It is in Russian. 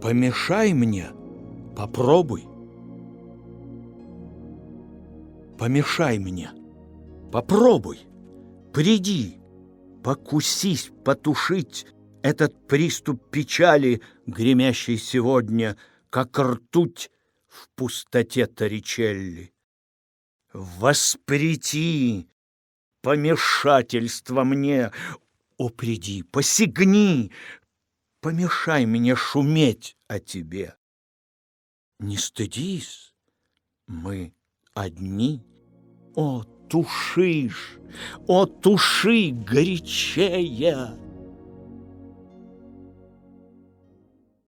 Помешай мне, попробуй. Помешай мне, попробуй, приди, покусись потушить этот приступ печали, гремящий сегодня, как ртуть в пустоте Торричелли. Воспрети помешательство мне, о, приди, посигни, помешай мне шуметь о тебе. Не стыдись, мы одни. О, тушишь, о, туши горячее!